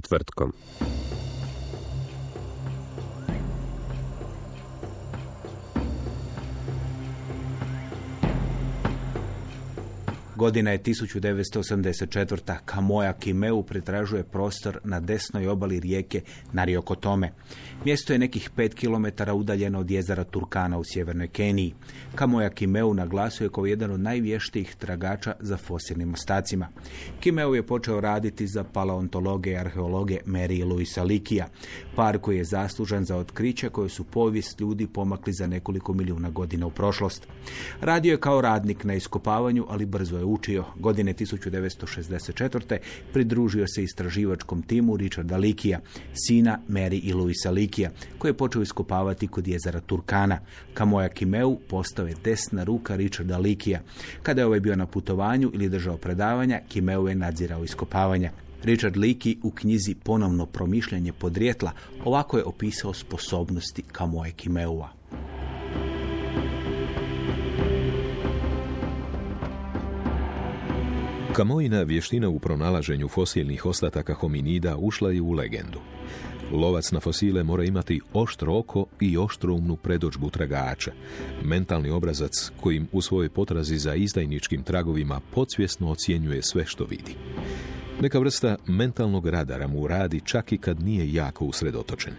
Povijest Godina je 1984. Kamoja Kimeu pretražuje prostor na desnoj obali rijeke Nariokotome. Mjesto je nekih 5 km udaljeno od jezera Turkana u sjevernoj Keniji. Kamoja Kimeu naglasuje kao jedan od najvještijih tragača za fosilnim ostacima. Kimeu je počeo raditi za paleontologe i arheologe Mary i Louisa Likija, par koji je zaslužan za otkrića koje su povijest ljudi pomakli za nekoliko milijuna godina u prošlost. Radio je kao radnik na iskopavanju, ali brzo je učio. Godine 1964. pridružio se istraživačkom timu Richarda Likija, sina Mary i Louisa Likija, koji je počeo iskopavati kod jezera Turkana. Kamoja Kimeu postao je desna ruka Richarda Likija. Kada je ovaj bio na putovanju ili držao predavanja, Kimeu je nadzirao iskopavanja. Richard Leakey u knjizi Ponovno promišljanje podrijetla ovako je opisao sposobnosti Kamoje Kimeua. Kamojina vještina u pronalaženju fosilnih ostataka hominida ušla je u legendu. Lovac na fosile mora imati oštro oko i oštroumnu predođbu tragača, mentalni obrazac kojim u svojoj potrazi za izdajničkim tragovima podsvjesno ocjenjuje sve što vidi. Neka vrsta mentalnog radara mu radi čak i kad nije jako usredotočen.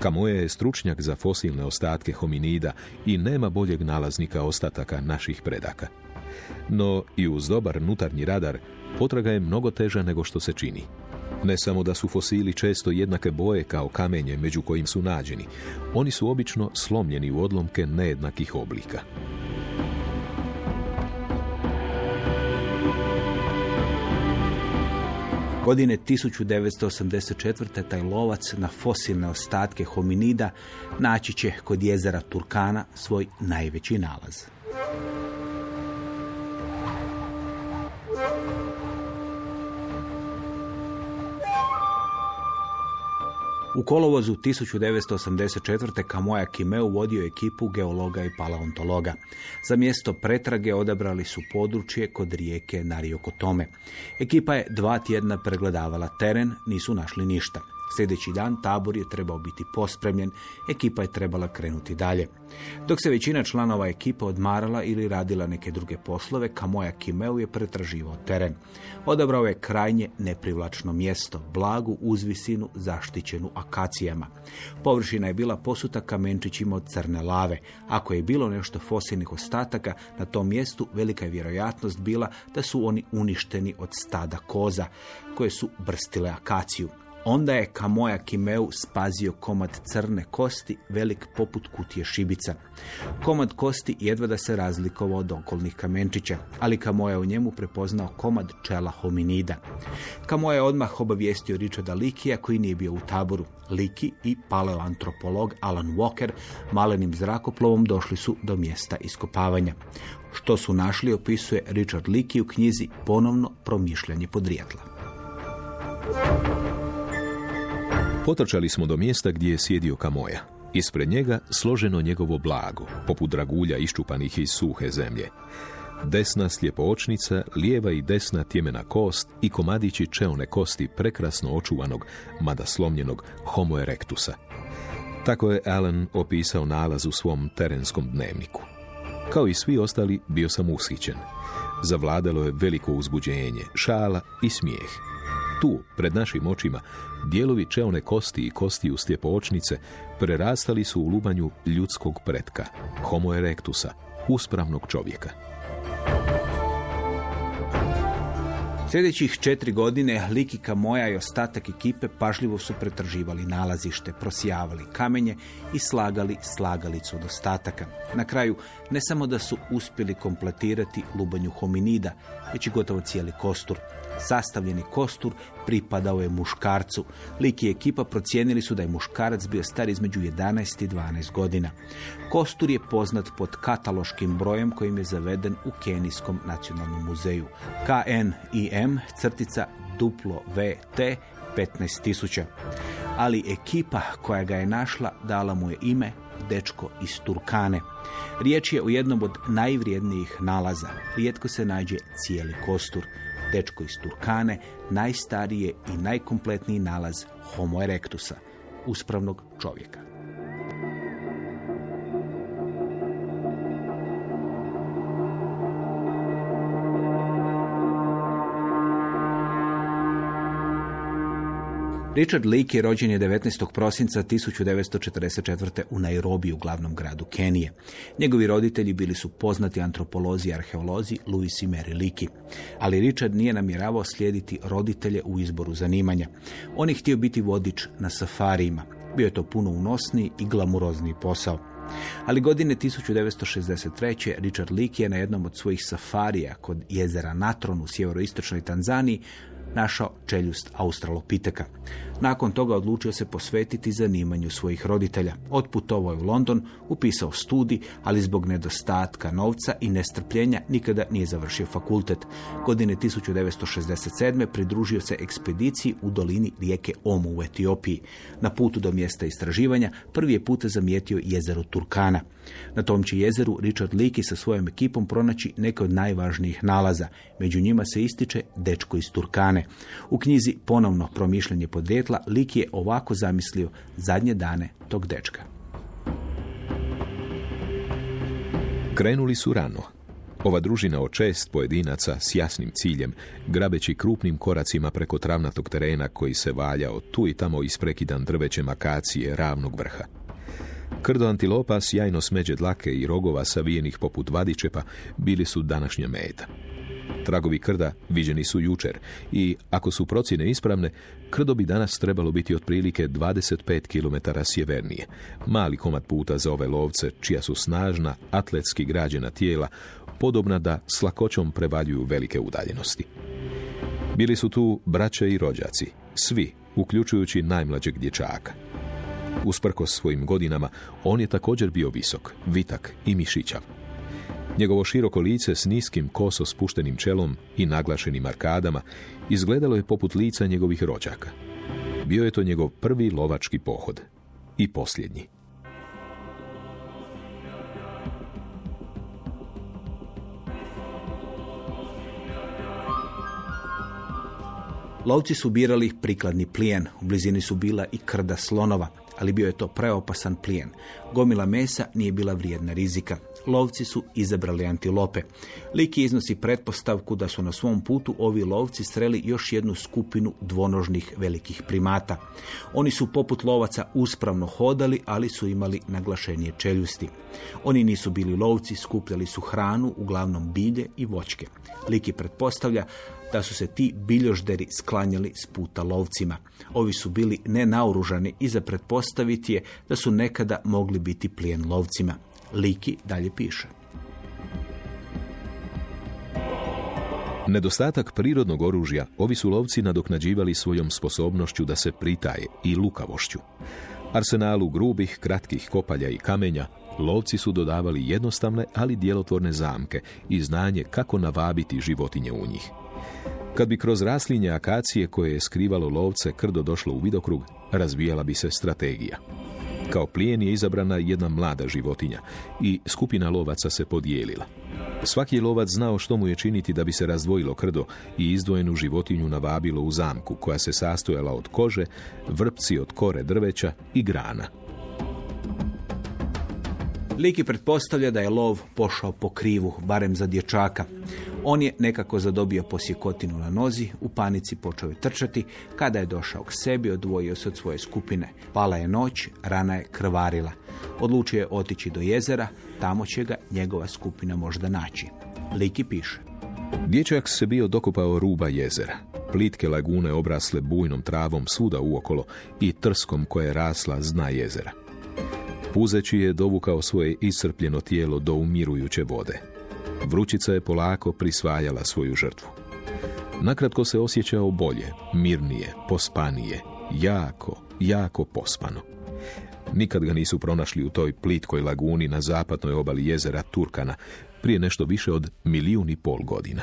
Kamoje je stručnjak za fosilne ostatke hominida i nema boljeg nalaznika ostataka naših predaka. No i uz dobar nutarnji radar potraga je mnogo teža nego što se čini. Ne samo da su fosili često jednake boje kao kamenje među kojim su nađeni, oni su obično slomljeni u odlomke nejednakih oblika. Godine 1984. taj lovac na fosilne ostatke hominida naći će kod jezera Turkana svoj najveći nalaz. U kolovozu 1984. Kamoja Kimeu vodio ekipu geologa i paleontologa. Za mjesto pretrage odabrali su područje kod rijeke Nariokotome. Ekipa je dva tjedna pregledavala teren, nisu našli ništa. Sljedeći dan tabor je trebao biti pospremljen, ekipa je trebala krenuti dalje. Dok se većina članova ekipe odmarala ili radila neke druge poslove, Kamoja Kimeu je pretraživao teren. Odabrao je krajnje neprivlačno mjesto, blagu uzvisinu zaštićenu akacijama. Površina je bila posuta kamenčićima od crne lave. Ako je bilo nešto fosilnih ostataka, na tom mjestu velika je vjerojatnost bila da su oni uništeni od stada koza, koje su brstile akaciju. Onda je Kamoja Kimeu spazio komad crne kosti, velik poput kutije šibica. Komad kosti jedva da se razlikovao od okolnih kamenčića, ali Kamoja u njemu prepoznao komad čela hominida. Kamoja je odmah obavijestio Richarda Likija koji nije bio u taboru. Liki i paleoantropolog Alan Walker malenim zrakoplovom došli su do mjesta iskopavanja. Što su našli opisuje Richard Liki u knjizi Ponovno promišljanje podrijetla. Potrčali smo do mjesta gdje je sjedio Kamoja. Ispred njega složeno njegovo blago, poput dragulja iščupanih iz suhe zemlje. Desna slijepoočnica, lijeva i desna tjemena kost i komadići čelne kosti prekrasno očuvanog, mada slomljenog homo erectusa. Tako je Alan opisao nalaz u svom terenskom dnevniku. Kao i svi ostali, bio sam ushićen. Zavladalo je veliko uzbuđenje, šala i smijeh. Tu, pred našim očima, dijelovi čeone kosti i kosti u stjepoočnice prerastali su u lubanju ljudskog pretka, homo erectusa, uspravnog čovjeka. Sljedećih četiri godine Likika moja i ostatak ekipe pažljivo su pretraživali nalazište, prosijavali kamenje i slagali slagalicu od ostataka. Na kraju, ne samo da su uspjeli kompletirati lubanju hominida, već i gotovo cijeli kostur. Sastavljeni kostur pripadao je muškarcu. Lik i ekipa procijenili su da je muškarac bio star između 11 i 12 godina. Kostur je poznat pod kataloškim brojem kojim je zaveden u Kenijskom nacionalnom muzeju. KNIM crtica duplo VT 15.000. Ali ekipa koja ga je našla dala mu je ime dečko iz Turkane. Riječ je o jednom od najvrijednijih nalaza. Rijetko se nađe cijeli kostur dečko iz Turkane, najstarije i najkompletniji nalaz Homo erectusa, uspravnog čovjeka. Richard Leake je rođen je 19. prosinca 1944. u Nairobi u glavnom gradu Kenije. Njegovi roditelji bili su poznati antropolozi i arheolozi Louis i Mary Leakey. Ali Richard nije namjeravao slijediti roditelje u izboru zanimanja. On je htio biti vodič na safarijima. Bio je to puno unosniji i glamurozniji posao. Ali godine 1963. Richard Leakey je na jednom od svojih safarija kod jezera Natron u sjeveroistočnoj Tanzaniji našao čeljust australopiteka. Nakon toga odlučio se posvetiti zanimanju svojih roditelja. Otputovao je u London, upisao studij, ali zbog nedostatka novca i nestrpljenja nikada nije završio fakultet. Godine 1967. pridružio se ekspediciji u dolini rijeke Omu u Etiopiji. Na putu do mjesta istraživanja prvi je put zamijetio jezero Turkana. Na tom će jezeru Richard Leakey sa svojom ekipom pronaći neke od najvažnijih nalaza. Među njima se ističe dečko iz Turkane. U knjizi Ponovno promišljanje podrijetla Lik je ovako zamislio zadnje dane tog dečka. Krenuli su rano. Ova družina od čest pojedinaca s jasnim ciljem, grabeći krupnim koracima preko travnatog terena koji se valjao tu i tamo isprekidan drvećem akacije ravnog vrha. Krdo antilopa, sjajno smeđe dlake i rogova savijenih poput vadičepa bili su današnja meta. Tragovi krda viđeni su jučer i, ako su procjene ispravne, krdo bi danas trebalo biti otprilike 25 km sjevernije. Mali komad puta za ove lovce, čija su snažna, atletski građena tijela, podobna da s lakoćom prevaljuju velike udaljenosti. Bili su tu braće i rođaci, svi, uključujući najmlađeg dječaka. Usprkos svojim godinama, on je također bio visok, vitak i mišićav. Njegovo široko lice s niskim koso spuštenim čelom i naglašenim arkadama izgledalo je poput lica njegovih rođaka. Bio je to njegov prvi lovački pohod. I posljednji. Lovci su birali prikladni plijen. U blizini su bila i krda slonova, ali bio je to preopasan plijen. Gomila mesa nije bila vrijedna rizika lovci su izabrali antilope. Liki iznosi pretpostavku da su na svom putu ovi lovci sreli još jednu skupinu dvonožnih velikih primata. Oni su poput lovaca uspravno hodali, ali su imali naglašenije čeljusti. Oni nisu bili lovci, skupljali su hranu, uglavnom bilje i voćke. Liki pretpostavlja da su se ti biljožderi sklanjali s puta lovcima. Ovi su bili nenaoružani i za pretpostaviti je da su nekada mogli biti plijen lovcima. Liki dalje piše. Nedostatak prirodnog oružja ovi su lovci nadoknađivali svojom sposobnošću da se pritaje i lukavošću. Arsenalu grubih, kratkih kopalja i kamenja lovci su dodavali jednostavne, ali djelotvorne zamke i znanje kako navabiti životinje u njih. Kad bi kroz raslinje akacije koje je skrivalo lovce krdo došlo u vidokrug, razvijala bi se strategija. Kao plijen je izabrana jedna mlada životinja i skupina lovaca se podijelila. Svaki lovac znao što mu je činiti da bi se razdvojilo krdo i izdvojenu životinju navabilo u zamku koja se sastojala od kože, vrpci od kore drveća i grana. Liki pretpostavlja da je lov pošao po krivu, barem za dječaka. On je nekako zadobio posjekotinu na nozi, u panici počeo je trčati, kada je došao k sebi, odvojio se od svoje skupine. Pala je noć, rana je krvarila. Odlučio je otići do jezera, tamo će ga njegova skupina možda naći. Liki piše. Dječak se bio dokopao ruba jezera. Plitke lagune obrasle bujnom travom svuda uokolo i trskom koje je rasla zna jezera. Puzeći je dovukao svoje iscrpljeno tijelo do umirujuće vode. Vrućica je polako prisvajala svoju žrtvu. Nakratko se osjećao bolje, mirnije, pospanije, jako, jako pospano. Nikad ga nisu pronašli u toj plitkoj laguni na zapadnoj obali jezera Turkana, prije nešto više od milijun i pol godina.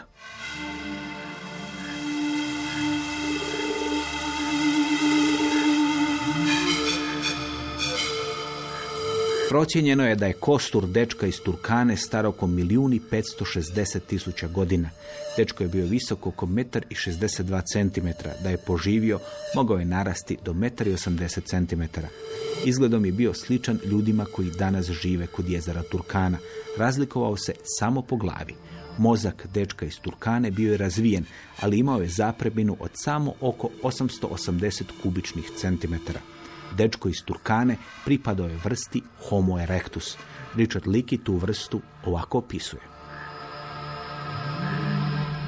Procijenjeno je da je kostur dečka iz Turkane star oko milijuni 560 tisuća godina. Dečko je bio visok oko metar i 62 cm. Da je poživio, mogao je narasti do metar i 80 cm. Izgledom je bio sličan ljudima koji danas žive kod jezera Turkana. Razlikovao se samo po glavi. Mozak dečka iz Turkane bio je razvijen, ali imao je zapreminu od samo oko 880 kubičnih centimetara. Dečko iz Turkane pripadao je vrsti Homo erectus. Richard Leakey tu vrstu ovako opisuje.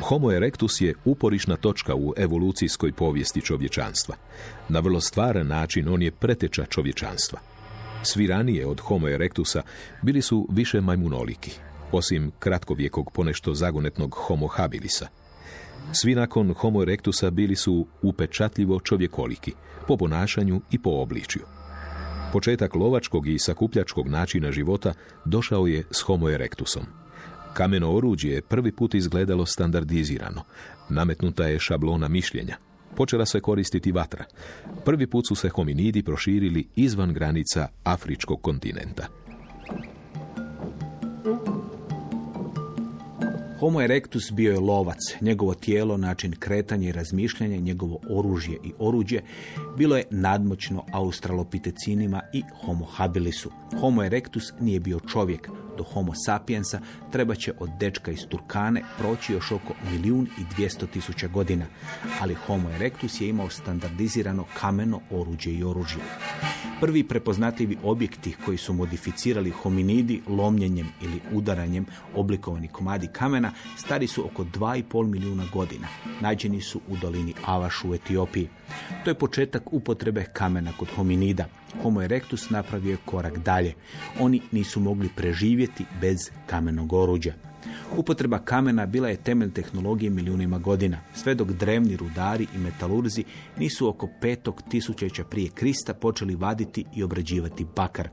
Homo erectus je uporišna točka u evolucijskoj povijesti čovječanstva. Na vrlo stvaran način on je preteča čovječanstva. Svi ranije od Homo erectusa bili su više majmunoliki, osim kratkovjekog ponešto zagonetnog Homo habilisa. Svi nakon Homo erectusa bili su upečatljivo čovjekoliki, po ponašanju i po obličju. Početak lovačkog i sakupljačkog načina života došao je s Homo erectusom. Kameno oruđe je prvi put izgledalo standardizirano. Nametnuta je šablona mišljenja. Počela se koristiti vatra. Prvi put su se hominidi proširili izvan granica afričkog kontinenta. Homo erectus bio je lovac, njegovo tijelo, način kretanja i razmišljanja, njegovo oružje i oruđe bilo je nadmoćno australopitecinima i homo habilisu. Homo erectus nije bio čovjek, do homo sapiensa treba će od dečka iz Turkane proći još oko milijun i dvijesto tisuća godina, ali homo erectus je imao standardizirano kameno oruđe i oružje. Prvi prepoznatljivi objekti koji su modificirali hominidi lomljenjem ili udaranjem oblikovani komadi kamena stari su oko 2,5 milijuna godina. Nađeni su u dolini Avaš u Etiopiji. To je početak upotrebe kamena kod hominida. Homo erectus napravio je korak dalje. Oni nisu mogli preživjeti bez kamenog oruđa. Upotreba kamena bila je temelj tehnologije milijunima godina, sve dok drevni rudari i metalurzi nisu oko petog tisućeća prije Krista počeli vaditi i obrađivati bakar.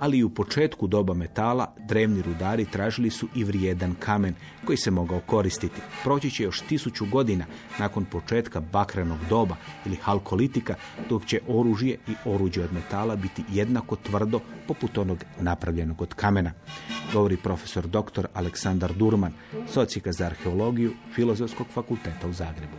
Ali i u početku doba metala drevni rudari tražili su i vrijedan kamen koji se mogao koristiti. Proći će još tisuću godina nakon početka bakrenog doba ili halkolitika, dok će oružje i oruđe od metala biti jednako tvrdo poput onog napravljenog od kamena. Govori profesor dr. Aleksandar Durman, socijka za arheologiju Filozofskog fakulteta u Zagrebu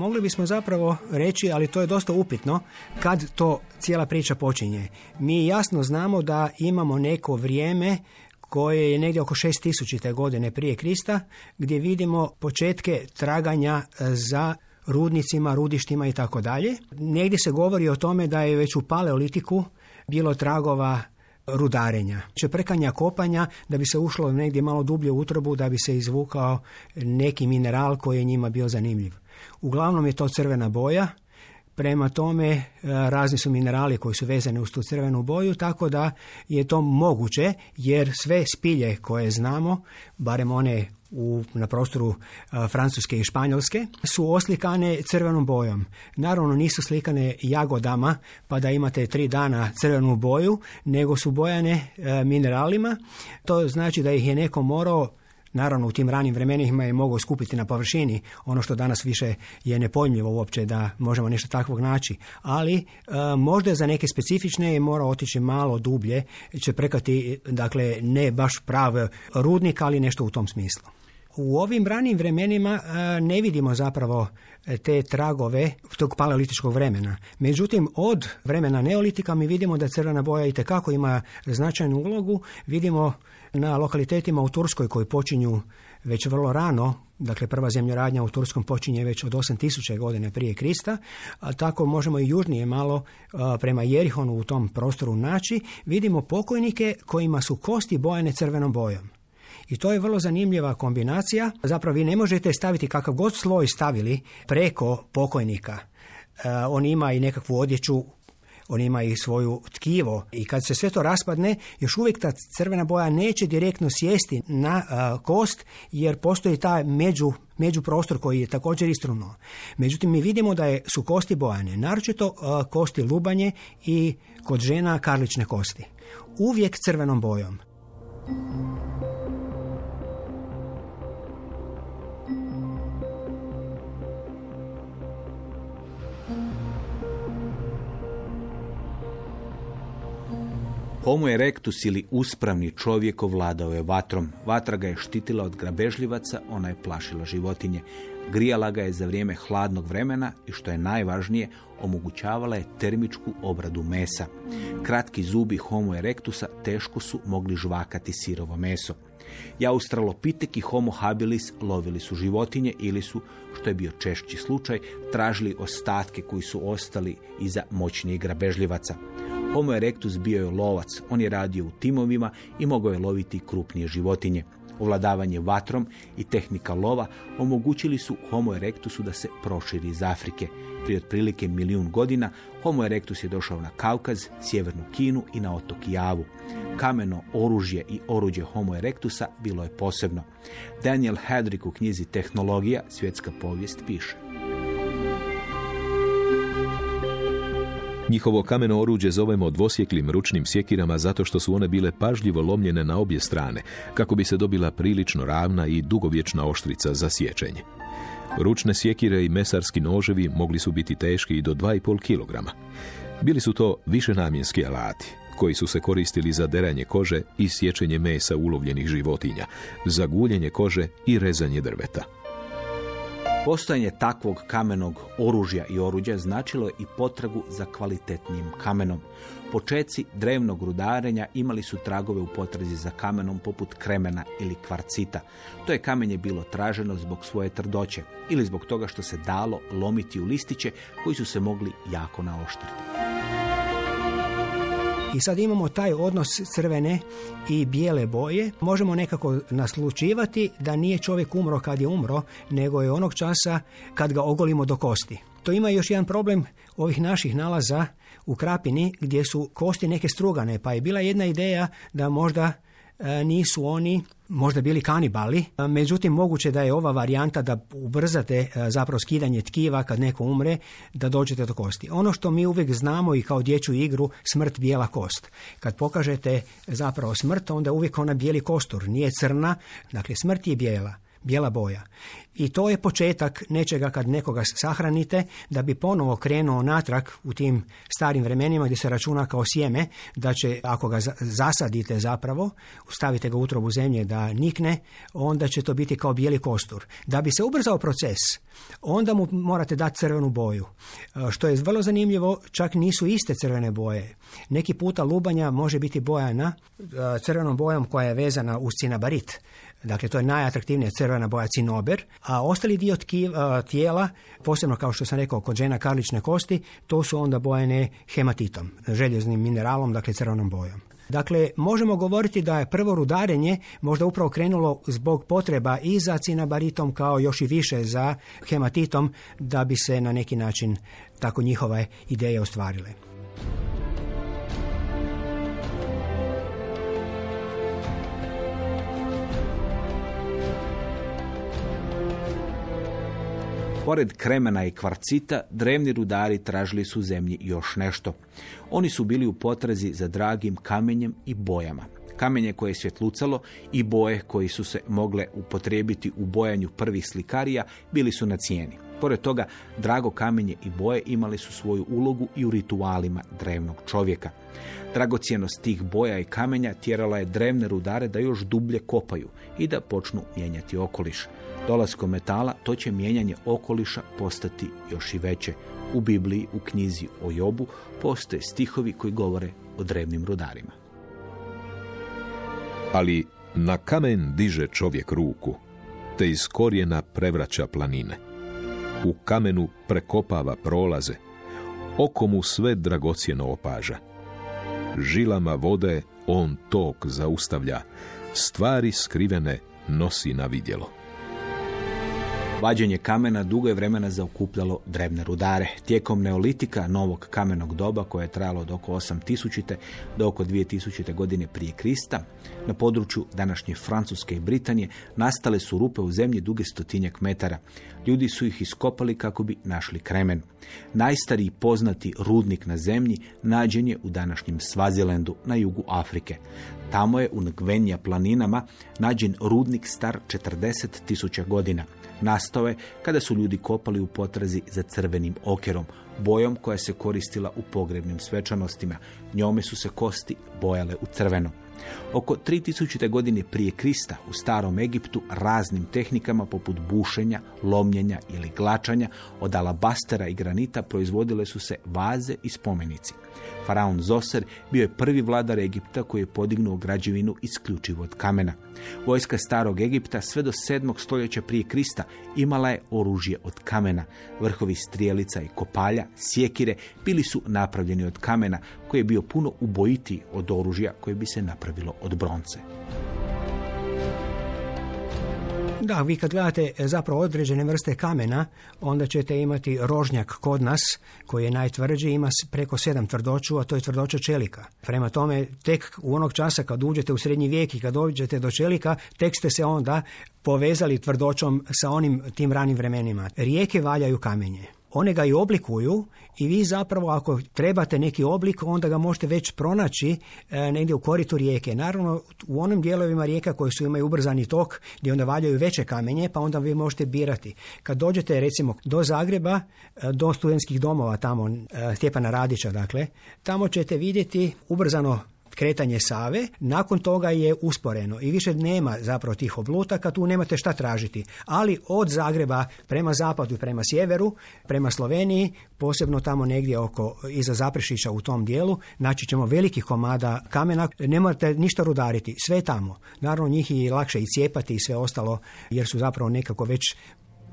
mogli bismo zapravo reći, ali to je dosta upitno, kad to cijela priča počinje. Mi jasno znamo da imamo neko vrijeme koje je negdje oko 6000. godine prije Krista, gdje vidimo početke traganja za rudnicima, rudištima i tako dalje. Negdje se govori o tome da je već u paleolitiku bilo tragova rudarenja, čeprekanja kopanja da bi se ušlo negdje malo dublje u utrobu da bi se izvukao neki mineral koji je njima bio zanimljiv. Uglavnom je to crvena boja, Prema tome, e, razni su minerali koji su vezani uz tu crvenu boju, tako da je to moguće, jer sve spilje koje znamo, barem one u, na prostoru e, Francuske i Španjolske, su oslikane crvenom bojom. Naravno nisu slikane jagodama, pa da imate tri dana crvenu boju, nego su bojane e, mineralima. To znači da ih je neko morao Naravno, u tim ranim vremenima je mogao skupiti na površini ono što danas više je nepojmljivo uopće da možemo nešto takvog naći. Ali e, možda za neke specifične je morao otići malo dublje, će prekati, dakle, ne baš prav rudnik, ali nešto u tom smislu. U ovim ranim vremenima a, ne vidimo zapravo e, te tragove tog paleolitičkog vremena. Međutim, od vremena neolitika mi vidimo da crvena boja i ima značajnu ulogu. Vidimo na lokalitetima u Turskoj koji počinju već vrlo rano, dakle prva zemljoradnja u Turskom počinje već od 8000 godine prije Krista, a tako možemo i južnije malo a, prema Jerihonu u tom prostoru naći, vidimo pokojnike kojima su kosti bojane crvenom bojom. I to je vrlo zanimljiva kombinacija. Zapravo vi ne možete staviti kakav god sloj stavili preko pokojnika. E, on ima i nekakvu odjeću on ima i svoju tkivo i kad se sve to raspadne, još uvijek ta crvena boja neće direktno sjesti na kost jer postoji taj među međuprostor koji je također istruno. Međutim, mi vidimo da je, su kosti bojane, naročito kosti lubanje i kod žena karlične kosti. Uvijek crvenom bojom. Homo erectus ili uspravni čovjek ovladao je vatrom. Vatra ga je štitila od grabežljivaca, ona je plašila životinje. Grijala ga je za vrijeme hladnog vremena i što je najvažnije, omogućavala je termičku obradu mesa. Kratki zubi Homo erectusa teško su mogli žvakati sirovo meso. I Australopitek i Homo habilis lovili su životinje ili su, što je bio češći slučaj, tražili ostatke koji su ostali iza moćnijih grabežljivaca. Homo erectus bio je lovac, on je radio u timovima i mogao je loviti krupnije životinje. Ovladavanje vatrom i tehnika lova omogućili su Homo erectusu da se proširi iz Afrike. Prije otprilike milijun godina Homo erectus je došao na Kaukaz, sjevernu Kinu i na otok Javu. Kameno oružje i oruđe Homo erectusa bilo je posebno. Daniel Hedrick u knjizi Tehnologija, svjetska povijest, piše. Njihovo kameno oruđe zovemo dvosjeklim ručnim sjekirama zato što su one bile pažljivo lomljene na obje strane, kako bi se dobila prilično ravna i dugovječna oštrica za sječenje. Ručne sjekire i mesarski noževi mogli su biti teški i do 2,5 kg. Bili su to višenamjenski alati, koji su se koristili za deranje kože i sječenje mesa ulovljenih životinja, za guljenje kože i rezanje drveta. Postojanje takvog kamenog oružja i oruđa značilo je i potragu za kvalitetnim kamenom. Počeci drevnog rudarenja imali su tragove u potrazi za kamenom poput kremena ili kvarcita. To je kamenje bilo traženo zbog svoje trdoće ili zbog toga što se dalo lomiti u listiće koji su se mogli jako naoštriti. I sad imamo taj odnos crvene i bijele boje. Možemo nekako naslučivati da nije čovjek umro kad je umro, nego je onog časa kad ga ogolimo do kosti. To ima još jedan problem ovih naših nalaza u Krapini gdje su kosti neke strugane, pa je bila jedna ideja da možda nisu oni možda bili kanibali, e, međutim moguće da je ova varijanta da ubrzate e, zapravo skidanje tkiva kad neko umre, da dođete do kosti. Ono što mi uvijek znamo i kao dječju igru, smrt bijela kost. Kad pokažete zapravo smrt, onda uvijek ona bijeli kostur, nije crna, dakle smrt je bijela bijela boja. I to je početak nečega kad nekoga sahranite, da bi ponovo krenuo natrag u tim starim vremenima gdje se računa kao sjeme, da će ako ga zasadite zapravo, stavite ga u utrobu zemlje da nikne, onda će to biti kao bijeli kostur. Da bi se ubrzao proces, onda mu morate dati crvenu boju. E, što je vrlo zanimljivo, čak nisu iste crvene boje. Neki puta lubanja može biti bojana e, crvenom bojom koja je vezana uz cinabarit. Dakle, to je najatraktivnija crvena boja cinober, a ostali dio tkiva, tijela, posebno kao što sam rekao kod žena karlične kosti, to su onda bojene hematitom, željeznim mineralom, dakle crvenom bojom. Dakle, možemo govoriti da je prvo rudarenje možda upravo krenulo zbog potreba i za cinabaritom kao još i više za hematitom da bi se na neki način tako njihove ideje ostvarile. Pored kremena i kvarcita, drevni rudari tražili su zemlji još nešto. Oni su bili u potrazi za dragim kamenjem i bojama. Kamenje koje je svjetlucalo i boje koji su se mogle upotrijebiti u bojanju prvih slikarija bili su na cijeni. Pored toga, drago kamenje i boje imali su svoju ulogu i u ritualima drevnog čovjeka. Dragocjenost tih boja i kamenja tjerala je drevne rudare da još dublje kopaju i da počnu mijenjati okoliš. Dolaskom metala to će mijenjanje okoliša postati još i veće. U Bibliji, u knjizi o Jobu, postoje stihovi koji govore o drevnim rudarima. Ali na kamen diže čovjek ruku, te iz korijena prevraća planine. U kamenu prekopava prolaze, oko mu sve dragocjeno opaža. Žilama vode on tok zaustavlja, stvari skrivene nosi na vidjelo. Vađenje kamena dugo je vremena zaokupljalo drevne rudare. Tijekom neolitika, novog kamenog doba koje je trajalo od oko 8000. do oko 2000. godine prije Krista, na području današnje Francuske i Britanije nastale su rupe u zemlji duge stotinjak metara. Ljudi su ih iskopali kako bi našli kremen. Najstariji poznati rudnik na zemlji nađen je u današnjem Svazilendu na jugu Afrike. Tamo je u Ngvenja planinama nađen rudnik star 40.000 godina. Nastao je kada su ljudi kopali u potrazi za crvenim okerom, bojom koja se koristila u pogrebnim svečanostima. Njome su se kosti bojale u crveno. Oko 3000. godine prije Krista u starom Egiptu raznim tehnikama poput bušenja, lomljenja ili glačanja od alabastera i granita proizvodile su se vaze i spomenici. Faraon Zoser bio je prvi vladar Egipta koji je podignuo građevinu isključivo od kamena. Vojska starog Egipta sve do 7. stoljeća prije Krista imala je oružje od kamena. Vrhovi strijelica i kopalja, sjekire, bili su napravljeni od kamena koji je bio puno ubojitiji od oružja koje bi se napravilo od bronce. Da, vi kad gledate e, zapravo određene vrste kamena, onda ćete imati rožnjak kod nas, koji je najtvrđi, ima preko sedam tvrdoću, a to je tvrdoća čelika. Prema tome, tek u onog časa kad uđete u srednji vijek i kad dođete do čelika, tek ste se onda povezali tvrdoćom sa onim tim ranim vremenima. Rijeke valjaju kamenje one ga i oblikuju i vi zapravo ako trebate neki oblik onda ga možete već pronaći e, negdje u koritu rijeke. Naravno u onim dijelovima rijeka koji su imaju ubrzani tok gdje onda valjaju veće kamenje pa onda vi možete birati. Kad dođete recimo do Zagreba, e, do studentskih domova tamo, e, Stjepana Radića dakle, tamo ćete vidjeti ubrzano kretanje Save, nakon toga je usporeno i više nema zapravo tih oblutaka, tu nemate šta tražiti. Ali od Zagreba prema zapadu prema sjeveru, prema Sloveniji, posebno tamo negdje oko iza Zaprešića u tom dijelu, naći ćemo velikih komada kamena, ne morate ništa rudariti, sve tamo. Naravno njih je lakše i cijepati i sve ostalo, jer su zapravo nekako već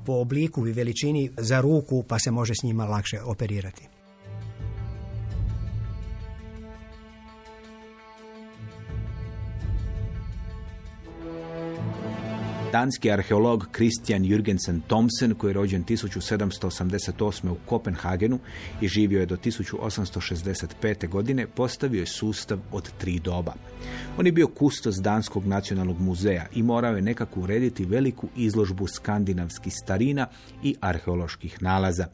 po obliku i veličini za ruku, pa se može s njima lakše operirati. Danski arheolog Christian Jürgensen Thomsen, koji je rođen 1788. u Kopenhagenu i živio je do 1865. godine, postavio je sustav od tri doba. On je bio kustos Danskog nacionalnog muzeja i morao je nekako urediti veliku izložbu skandinavskih starina i arheoloških nalaza.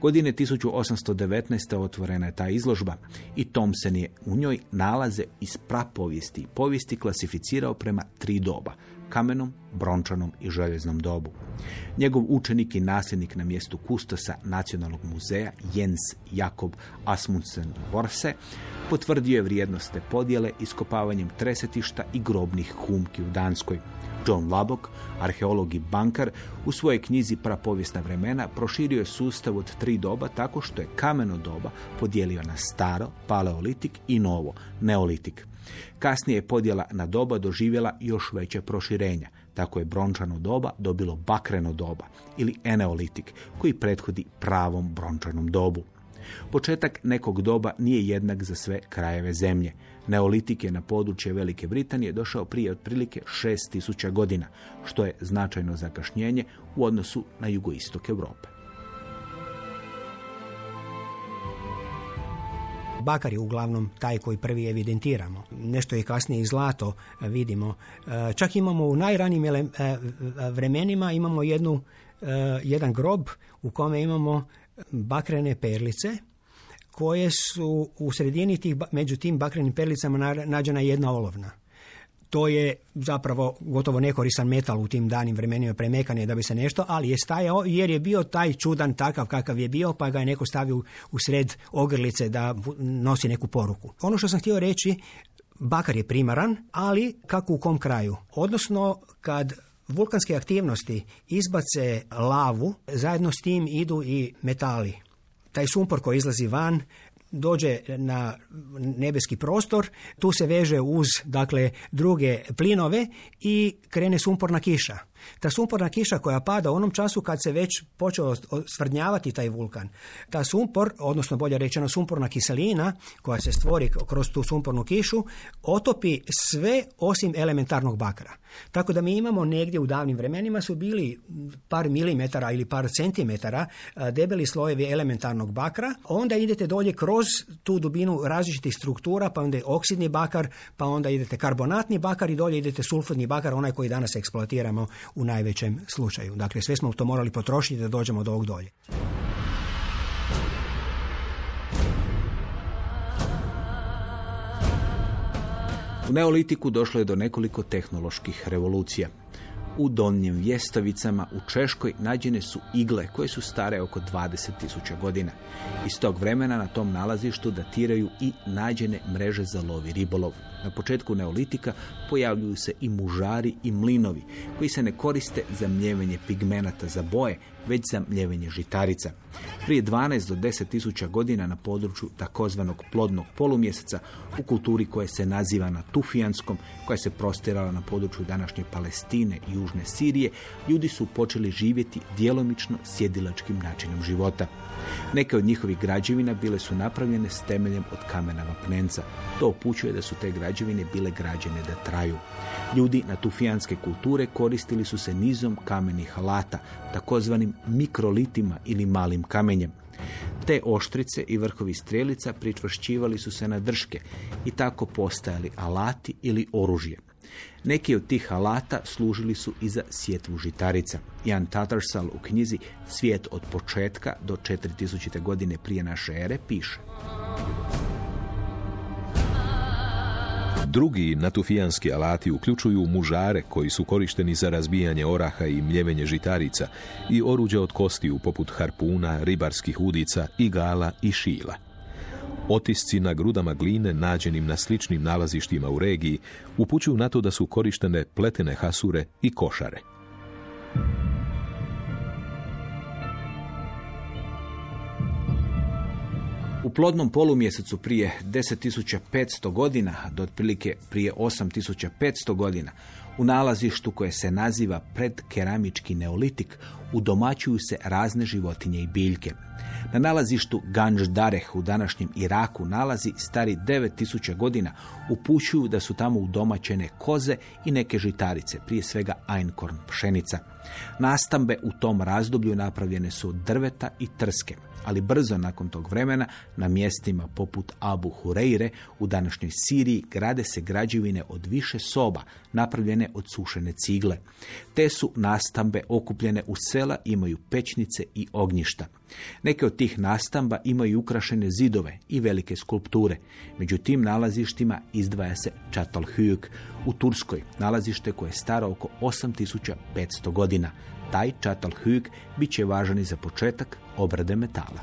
Godine 1819. otvorena je ta izložba i Thomsen je u njoj nalaze iz prapovijesti i povijesti klasificirao prema tri doba – kamenom, brončanom i željeznom dobu. Njegov učenik i nasljednik na mjestu kustosa Nacionalnog muzeja Jens Jakob Asmundsen Vorse potvrdio je vrijednost te podjele iskopavanjem tresetišta i grobnih humki u Danskoj. John Lubbock, arheolog i bankar, u svojoj knjizi Prapovijesna vremena proširio je sustav od tri doba tako što je kameno doba podijelio na staro, paleolitik i novo, neolitik. Kasnije je podjela na doba doživjela još veće proširenja. Tako je brončano doba dobilo bakreno doba ili eneolitik koji prethodi pravom brončanom dobu. Početak nekog doba nije jednak za sve krajeve zemlje. Neolitik je na područje Velike Britanije došao prije otprilike 6000 godina, što je značajno zakašnjenje u odnosu na jugoistok Europe. Bakar je uglavnom taj koji prvi evidentiramo. Nešto je kasnije i zlato e, vidimo. E, čak imamo u najranijim e, vremenima imamo jednu, jedan grob u kome imamo bakrene perlice koje su u sredini tih, među tim bakrenim perlicama nađena jedna olovna. To je zapravo gotovo nekorisan metal u tim danim vremenima premekan je da bi se nešto, ali je stajao jer je bio taj čudan takav kakav je bio, pa ga je neko stavio u sred ogrlice da nosi neku poruku. Ono što sam htio reći, bakar je primaran, ali kako u kom kraju? Odnosno, kad vulkanske aktivnosti izbace lavu, zajedno s tim idu i metali. Taj sumpor koji izlazi van dođe na nebeski prostor, tu se veže uz dakle druge plinove i krene sumporna kiša. Ta sumporna kiša koja pada u onom času kad se već počeo stvrdnjavati taj vulkan, ta sumpor, odnosno bolje rečeno sumporna kiselina koja se stvori kroz tu sumpornu kišu, otopi sve osim elementarnog bakra. Tako da mi imamo negdje u davnim vremenima su bili par milimetara ili par centimetara debeli slojevi elementarnog bakra, onda idete dolje kroz tu dubinu različitih struktura, pa onda je oksidni bakar, pa onda idete karbonatni bakar i dolje idete sulfidni bakar, onaj koji danas eksploatiramo u najvećem slučaju. Dakle, sve smo to morali potrošiti da dođemo do ovog dolje. U neolitiku došlo je do nekoliko tehnoloških revolucija. U donjim vjestovicama u Češkoj nađene su igle koje su stare oko 20.000 godina. Iz tog vremena na tom nalazištu datiraju i nađene mreže za lovi ribolov. Na početku neolitika pojavljuju se i mužari i mlinovi koji se ne koriste za mljevenje pigmenata za boje, već za mljevenje žitarica. Prije 12 do 10 tisuća godina na području takozvanog plodnog polumjeseca u kulturi koja se naziva na Tufijanskom, koja se prostirala na području današnje Palestine i Južne Sirije, ljudi su počeli živjeti djelomično sjedilačkim načinom života. Neke od njihovih građevina bile su napravljene s temeljem od kamena vapnenca. To upućuje da su te građevine bile građene da traju. Ljudi na tufijanske kulture koristili su se nizom kamenih alata, takozvanim mikrolitima ili malim kamenjem. Te oštrice i vrhovi strelica pričvršćivali su se na drške i tako postajali alati ili oružje. Neki od tih alata služili su i za sjetvu žitarica. Jan Tatarsal u knjizi Svijet od početka do 4000. godine prije naše ere piše. Drugi natufijanski alati uključuju mužare koji su korišteni za razbijanje oraha i mljevenje žitarica i oruđa od kostiju poput harpuna, ribarskih udica, igala i šila. Otisci na grudama gline nađenim na sličnim nalazištima u regiji upućuju na to da su korištene pletene hasure i košare. U plodnom polumjesecu prije 10.500 godina do otprilike prije 8.500 godina u nalazištu koje se naziva predkeramički neolitik udomaćuju se razne životinje i biljke. Na nalazištu Ganj Dareh u današnjem Iraku nalazi stari 9000 godina upućuju da su tamo udomaćene koze i neke žitarice, prije svega einkorn, pšenica. Nastambe u tom razdoblju napravljene su drveta i trske ali brzo nakon tog vremena na mjestima poput Abu Hureire u današnjoj Siriji grade se građevine od više soba napravljene od sušene cigle. Te su nastambe okupljene u sela, imaju pećnice i ognjišta. Neke od tih nastamba imaju ukrašene zidove i velike skulpture. Među tim nalazištima izdvaja se Çatalhöyük u Turskoj, nalazište koje je staro oko 8500 godina. Taj Çatalhöyük bit će važan i za početak obrade metala.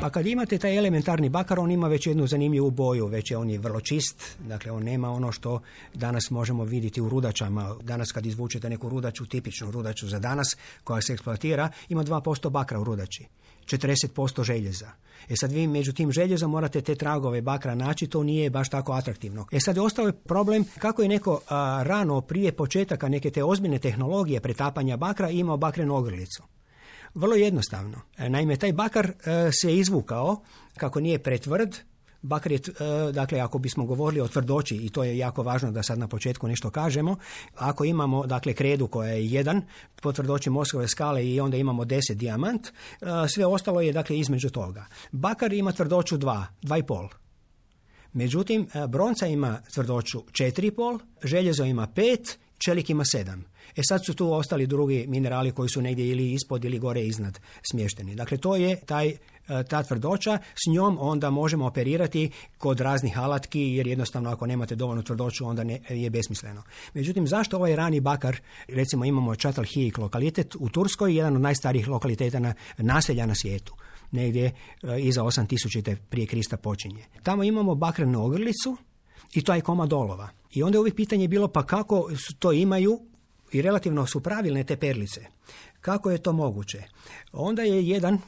Pa kad imate taj elementarni bakar, on ima već jednu zanimljivu boju, već je on je vrlo čist, dakle on nema ono što danas možemo vidjeti u rudačama. Danas kad izvučete neku rudaču, tipičnu rudaču za danas koja se eksploatira, ima 2% bakra u rudači. 40% željeza. E sad vi među tim željezom morate te tragove bakra naći, to nije baš tako atraktivno. E sad ostao je problem kako je neko rano prije početaka neke te ozbiljne tehnologije pretapanja bakra imao bakrenu ogrlicu. Vrlo jednostavno. E, naime, taj bakar e, se izvukao kako nije pretvrd, Bakar je, e, dakle, ako bismo govorili o tvrdoći, i to je jako važno da sad na početku nešto kažemo, ako imamo, dakle, kredu koja je jedan, po tvrdoći Moskove skale i onda imamo deset dijamant, sve ostalo je, dakle, između toga. Bakar ima tvrdoću dva, dva i pol. Međutim, bronca ima tvrdoću 4,5, željezo ima pet, čelik ima sedam. E sad su tu ostali drugi minerali koji su negdje ili ispod ili gore iznad smješteni. Dakle, to je taj e, ta tvrdoća, s njom onda možemo operirati kod raznih alatki, jer jednostavno ako nemate dovoljnu tvrdoću, onda ne, je besmisleno. Međutim, zašto ovaj rani bakar, recimo imamo Čatal Hijik lokalitet u Turskoj, jedan od najstarijih lokaliteta na, naselja na svijetu negdje e, iza 8000. prije Krista počinje. Tamo imamo bakrenu ogrlicu i to je koma dolova. I onda je uvijek pitanje bilo pa kako to imaju i relativno su pravilne te perlice. Kako je to moguće? Onda je jedan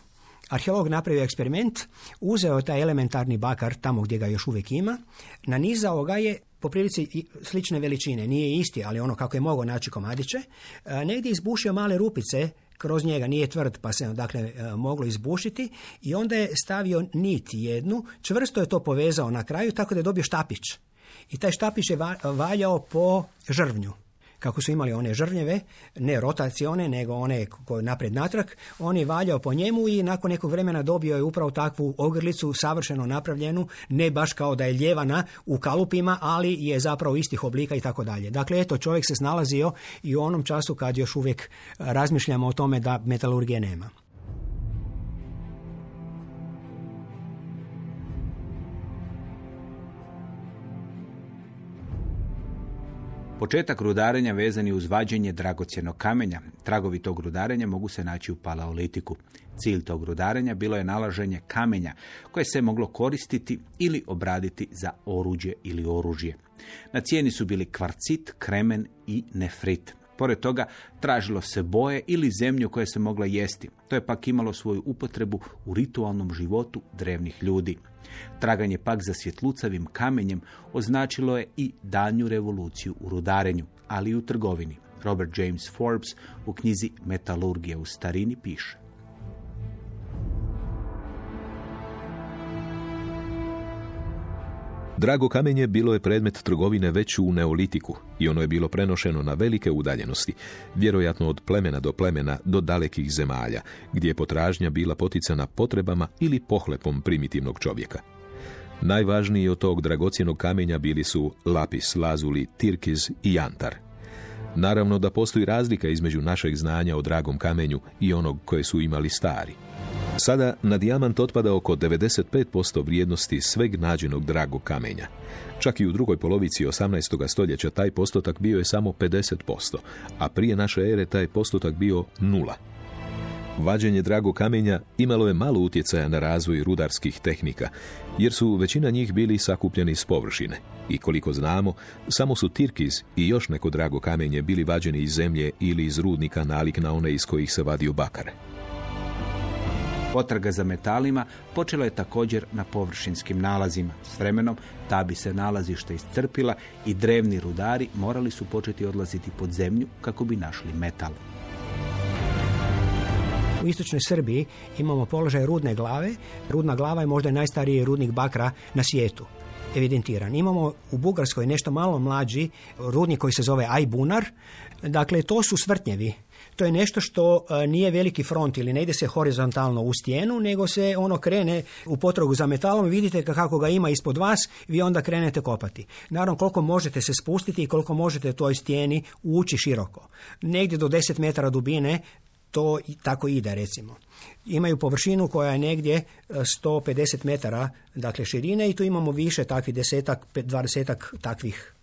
arheolog napravio eksperiment, uzeo taj elementarni bakar tamo gdje ga još uvijek ima, nanizao ga je po prilici slične veličine, nije isti, ali ono kako je mogao naći komadiće, e, negdje izbušio male rupice kroz njega, nije tvrd pa se dakle moglo izbušiti i onda je stavio nit jednu, čvrsto je to povezao na kraju tako da je dobio štapić. I taj štapić je valjao po žrvnju kako su imali one žrnjeve, ne rotacione, nego one koje napred natrag, on je valjao po njemu i nakon nekog vremena dobio je upravo takvu ogrlicu savršeno napravljenu, ne baš kao da je ljevana u kalupima, ali je zapravo istih oblika i tako dalje. Dakle, eto, čovjek se snalazio i u onom času kad još uvijek razmišljamo o tome da metalurgije nema. Početak rudarenja vezan je uz vađenje dragocjenog kamenja. Tragovi tog rudarenja mogu se naći u paleolitiku. Cilj tog rudarenja bilo je nalaženje kamenja koje se moglo koristiti ili obraditi za oruđe ili oružje. Na cijeni su bili kvarcit, kremen i nefrit. Pored toga tražilo se boje ili zemlju koja se mogla jesti. To je pak imalo svoju upotrebu u ritualnom životu drevnih ljudi. Traganje pak za svjetlucavim kamenjem označilo je i danju revoluciju u rudarenju, ali i u trgovini. Robert James Forbes u knjizi Metalurgija u starini piše. Drago kamenje bilo je predmet trgovine već u neolitiku i ono je bilo prenošeno na velike udaljenosti, vjerojatno od plemena do plemena do dalekih zemalja, gdje je potražnja bila poticana potrebama ili pohlepom primitivnog čovjeka. Najvažniji od tog dragocjenog kamenja bili su lapis, lazuli, tirkiz i jantar. Naravno da postoji razlika između našeg znanja o dragom kamenju i onog koje su imali stari. Sada na dijamant otpada oko 95% vrijednosti sveg nađenog dragog kamenja. Čak i u drugoj polovici 18. stoljeća taj postotak bio je samo 50%, a prije naše ere taj postotak bio nula. Vađenje dragog kamenja imalo je malo utjecaja na razvoj rudarskih tehnika, jer su većina njih bili sakupljeni s površine. I koliko znamo, samo su tirkiz i još neko drago kamenje bili vađeni iz zemlje ili iz rudnika nalik na one iz kojih se vadio bakare. Potraga za metalima počela je također na površinskim nalazima. S vremenom ta bi se nalazišta iscrpila i drevni rudari morali su početi odlaziti pod zemlju kako bi našli metal. U istočnoj Srbiji imamo položaj rudne glave. Rudna glava je možda najstariji rudnik bakra na svijetu evidentiran. Imamo u Bugarskoj nešto malo mlađi rudnik koji se zove Ajbunar. Dakle, to su svrtnjevi to je nešto što nije veliki front ili ne ide se horizontalno u stijenu, nego se ono krene u potrogu za metalom, vidite kako ga ima ispod vas, vi onda krenete kopati. Naravno, koliko možete se spustiti i koliko možete toj stijeni ući široko. Negdje do 10 metara dubine to tako ide recimo. Imaju površinu koja je negdje 150 e, metara dakle širine i tu imamo više takvih desetak, dvadesetak takvih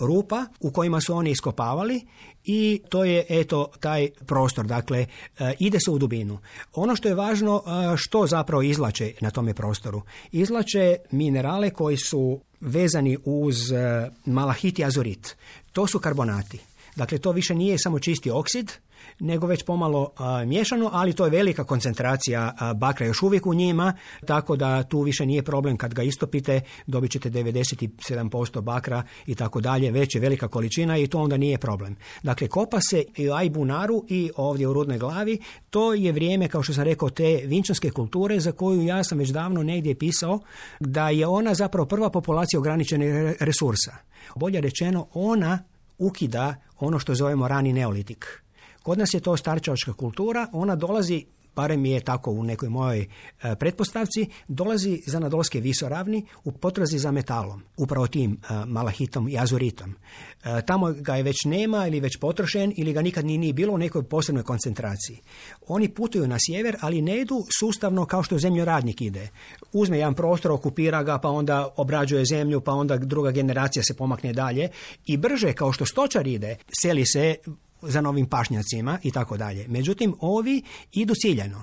rupa u kojima su oni iskopavali i to je eto taj prostor, dakle e, ide se u dubinu. Ono što je važno, e, što zapravo izlače na tome prostoru? Izlače minerale koji su vezani uz e, malahit i azorit. To su karbonati. Dakle, to više nije samo čisti oksid, nego već pomalo miješano, ali to je velika koncentracija bakra još uvijek u njima, tako da tu više nije problem kad ga istopite, dobit ćete 97% bakra i tako dalje, već je velika količina i to onda nije problem. Dakle, kopa se i u Ajbunaru i ovdje u Rudnoj glavi, to je vrijeme, kao što sam rekao, te vinčanske kulture za koju ja sam već davno negdje pisao da je ona zapravo prva populacija ograničenih resursa. Bolje rečeno, ona ukida ono što zovemo rani neolitik. Kod nas je to starčevačka kultura, ona dolazi barem je tako u nekoj mojoj e, pretpostavci, dolazi za nadolske visoravni u potrazi za metalom, upravo tim e, malahitom i azuritom. E, tamo ga je već nema ili već potrošen ili ga nikad ni nije bilo u nekoj posebnoj koncentraciji. Oni putuju na sjever, ali ne idu sustavno kao što zemljoradnik ide. Uzme jedan prostor, okupira ga, pa onda obrađuje zemlju, pa onda druga generacija se pomakne dalje i brže kao što stočar ide, seli se za novim pašnjacima i tako dalje. Međutim, ovi idu ciljano.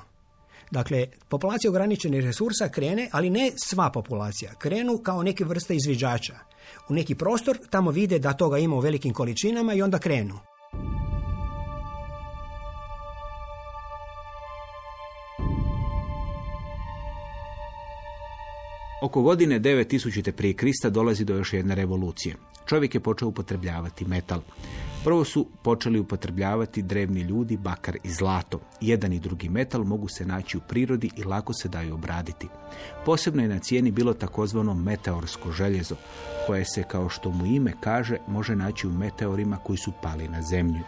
Dakle, populacija ograničenih resursa krene, ali ne sva populacija. Krenu kao neke vrste izviđača. U neki prostor, tamo vide da toga ima u velikim količinama i onda krenu. Oko godine 9000. prije Krista dolazi do još jedne revolucije. Čovjek je počeo upotrebljavati metal. Prvo su počeli upotrebljavati drevni ljudi, bakar i zlato. Jedan i drugi metal mogu se naći u prirodi i lako se daju obraditi. Posebno je na cijeni bilo takozvano meteorsko željezo, koje se, kao što mu ime kaže, može naći u meteorima koji su pali na zemlju.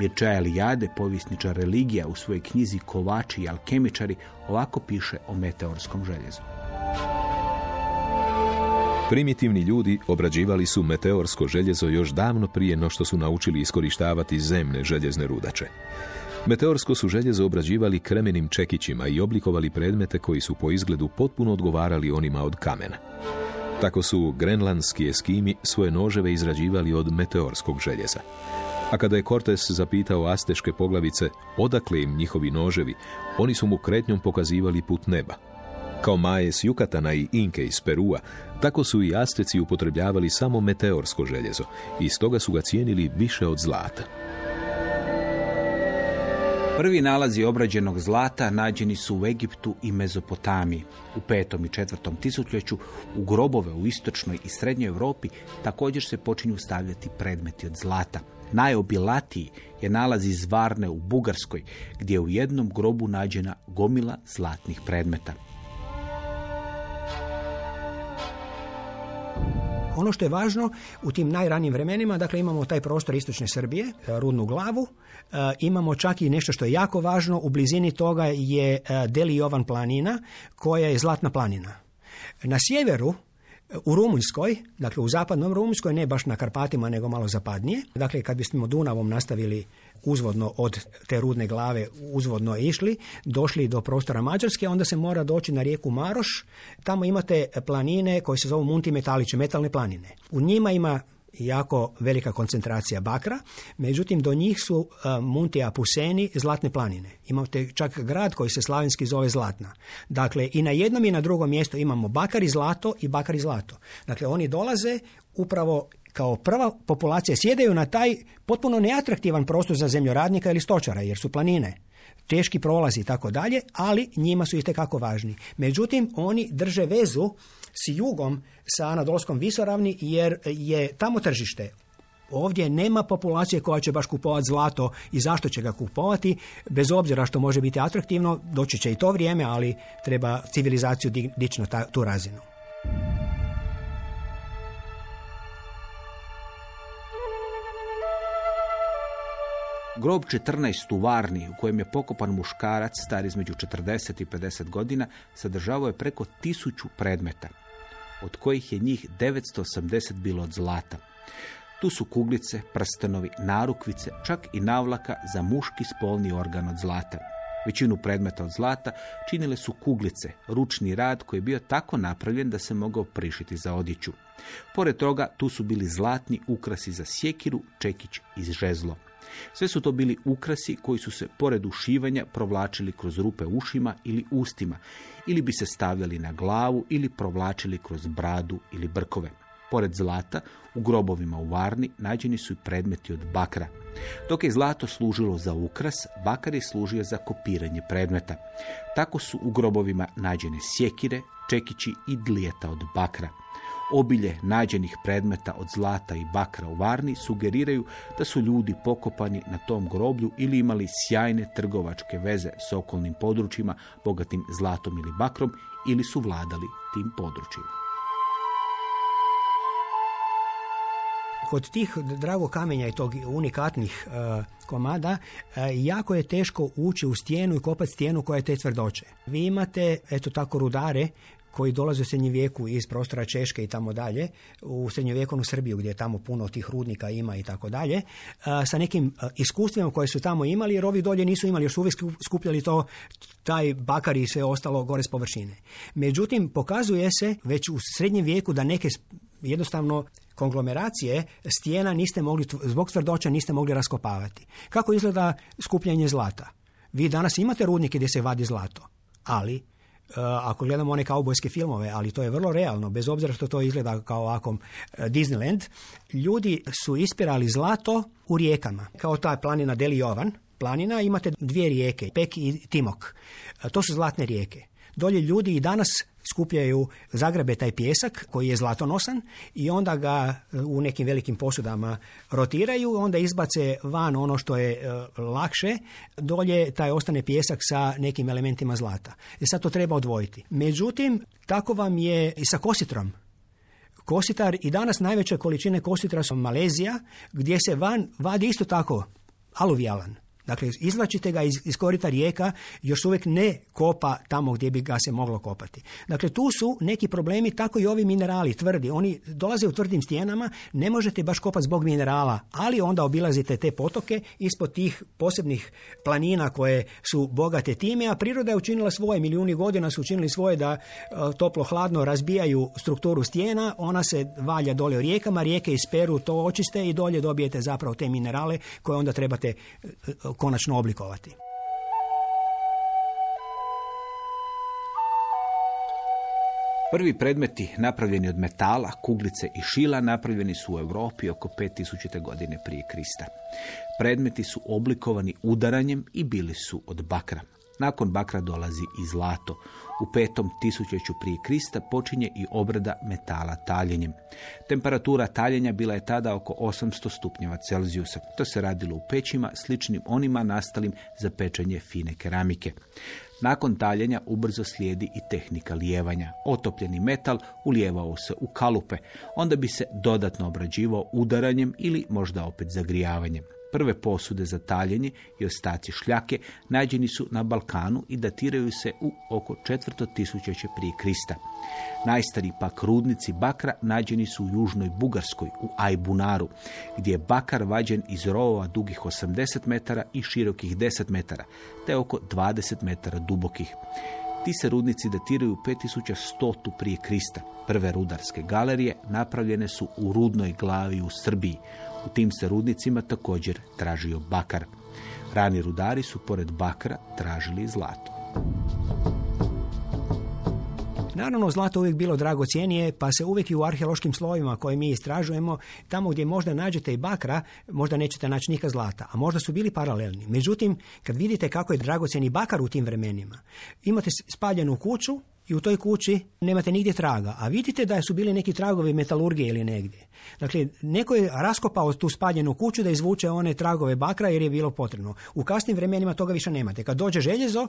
Mirča Elijade, povjesničar religija, u svojoj knjizi Kovači i alkemičari ovako piše o meteorskom željezu. Primitivni ljudi obrađivali su meteorsko željezo još davno prije no što su naučili iskorištavati zemne željezne rudače. Meteorsko su željezo obrađivali kremenim čekićima i oblikovali predmete koji su po izgledu potpuno odgovarali onima od kamena. Tako su grenlandski eskimi svoje noževe izrađivali od meteorskog željeza. A kada je Cortes zapitao asteške poglavice odakle im njihovi noževi, oni su mu kretnjom pokazivali put neba. Kao Maje s Jukatana i Inke iz Perua, tako su i Asteci upotrebljavali samo meteorsko željezo i stoga su ga cijenili više od zlata. Prvi nalazi obrađenog zlata nađeni su u Egiptu i Mezopotamiji. U petom i četvrtom tisućljeću u grobove u istočnoj i srednjoj Europi također se počinju stavljati predmeti od zlata. Najobilatiji je nalaz iz Varne u Bugarskoj, gdje je u jednom grobu nađena gomila zlatnih predmeta. Ono što je važno u tim najranijim vremenima, dakle imamo taj prostor istočne Srbije, e, rudnu glavu, e, imamo čak i nešto što je jako važno, u blizini toga je e, Deli Jovan planina, koja je zlatna planina. Na sjeveru u Rumunjskoj, dakle u zapadnom Rumunjskoj, ne baš na Karpatima, nego malo zapadnije. Dakle, kad bismo Dunavom nastavili uzvodno od te rudne glave uzvodno išli, došli do prostora Mađarske, onda se mora doći na rijeku Maroš. Tamo imate planine koje se zovu Munti Metaliće, metalne planine. U njima ima jako velika koncentracija bakra, međutim do njih su uh, Munti Apuseni zlatne planine. Imate čak grad koji se slavenski zove Zlatna. Dakle, i na jednom i na drugom mjestu imamo bakar i zlato i bakar i zlato. Dakle, oni dolaze upravo kao prva populacija sjedaju na taj potpuno neatraktivan prostor za zemljoradnika ili stočara, jer su planine teški prolazi i tako dalje, ali njima su itekako važni. Međutim, oni drže vezu s jugom sa Anadolskom visoravni jer je tamo tržište. Ovdje nema populacije koja će baš kupovati zlato i zašto će ga kupovati, bez obzira što može biti atraktivno, doći će i to vrijeme, ali treba civilizaciju dići na tu razinu. Grob 14 u Varni, u kojem je pokopan muškarac star između 40 i 50 godina, sadržavao je preko tisuću predmeta, od kojih je njih 980 bilo od zlata. Tu su kuglice, prstenovi, narukvice, čak i navlaka za muški spolni organ od zlata. Većinu predmeta od zlata činile su kuglice, ručni rad koji je bio tako napravljen da se mogao prišiti za odjeću. Pored toga tu su bili zlatni ukrasi za sjekiru, čekić i žezlo. Sve su to bili ukrasi koji su se pored ušivanja provlačili kroz rupe ušima ili ustima, ili bi se stavljali na glavu ili provlačili kroz bradu ili brkove. Pored zlata, u grobovima u Varni nađeni su i predmeti od bakra. Dok je zlato služilo za ukras, bakar je služio za kopiranje predmeta. Tako su u grobovima nađene sjekire, čekići i dlijeta od bakra. Obilje nađenih predmeta od zlata i bakra u Varni sugeriraju da su ljudi pokopani na tom groblju ili imali sjajne trgovačke veze s okolnim područjima bogatim zlatom ili bakrom ili su vladali tim područjima. Kod tih drago kamenja i tog unikatnih e, komada e, jako je teško ući u stijenu i kopati stijenu koja je te tvrdoće. Vi imate, eto tako, rudare koji dolaze u srednjem vijeku iz prostora Češke i tamo dalje, u srednjovjekovnu Srbiju gdje tamo puno tih rudnika ima i tako dalje, sa nekim iskustvima koje su tamo imali, jer ovi dolje nisu imali, još uvijek skupljali to, taj bakar i sve ostalo gore s površine. Međutim, pokazuje se već u srednjem vijeku da neke jednostavno konglomeracije stijena niste mogli, zbog tvrdoća niste mogli raskopavati. Kako izgleda skupljanje zlata? Vi danas imate rudnike gdje se vadi zlato, ali ako gledamo one kaubojske filmove, ali to je vrlo realno, bez obzira što to izgleda kao ovako e, Disneyland, ljudi su ispirali zlato u rijekama, kao ta planina Deli Jovan, planina, imate dvije rijeke, Pek i Timok. E, to su zlatne rijeke. Dolje ljudi i danas skupljaju, zagrabe taj pjesak koji je zlatonosan i onda ga e, u nekim velikim posudama rotiraju, onda izbace van ono što je e, lakše, dolje taj ostane pjesak sa nekim elementima zlata. I sad to treba odvojiti. Međutim, tako vam je i sa kositrom. Kositar i danas najveće količine kositra su Malezija, gdje se van vadi isto tako aluvijalan. Dakle, izvlačite ga iz, iz korita rijeka, još uvijek ne kopa tamo gdje bi ga se moglo kopati. Dakle, tu su neki problemi, tako i ovi minerali tvrdi. Oni dolaze u tvrdim stijenama, ne možete baš kopati zbog minerala, ali onda obilazite te potoke ispod tih posebnih planina koje su bogate time, a priroda je učinila svoje, milijuni godina su učinili svoje da e, toplo-hladno razbijaju strukturu stijena, ona se valja dole u rijekama, rijeke isperu, to očiste i dolje dobijete zapravo te minerale koje onda trebate e, konačno oblikovati. Prvi predmeti napravljeni od metala, kuglice i šila napravljeni su u Europi oko 5000. godine prije Krista. Predmeti su oblikovani udaranjem i bili su od bakra. Nakon bakra dolazi i zlato. U petom tisućeću prije Krista počinje i obrada metala taljenjem. Temperatura taljenja bila je tada oko 800 stupnjeva Celzijusa. To se radilo u pećima sličnim onima nastalim za pečenje fine keramike. Nakon taljenja ubrzo slijedi i tehnika lijevanja. Otopljeni metal ulijevao se u kalupe, onda bi se dodatno obrađivao udaranjem ili možda opet zagrijavanjem. Prve posude za taljenje i ostaci šljake nađeni su na Balkanu i datiraju se u oko četvrto tisućeće prije Krista. Najstari pak rudnici bakra nađeni su u južnoj Bugarskoj, u Ajbunaru, gdje je bakar vađen iz rovova dugih 80 metara i širokih 10 metara, te oko 20 metara dubokih. Ti se rudnici datiraju 5100 prije Krista. Prve rudarske galerije napravljene su u rudnoj glavi u Srbiji. U tim se rudnicima također tražio bakar. Rani rudari su pored bakra tražili zlato. Naravno, zlato uvijek bilo dragocjenije, pa se uvijek i u arheološkim slovima koje mi istražujemo, tamo gdje možda nađete i bakra, možda nećete naći nikad zlata, a možda su bili paralelni. Međutim, kad vidite kako je dragocjeni bakar u tim vremenima, imate spaljenu kuću, i u toj kući nemate nigdje traga, a vidite da su bili neki tragovi metalurgije ili negdje. Dakle, neko je raskopao tu spaljenu kuću da izvuče one tragove bakra jer je bilo potrebno. U kasnim vremenima toga više nemate. Kad dođe željezo,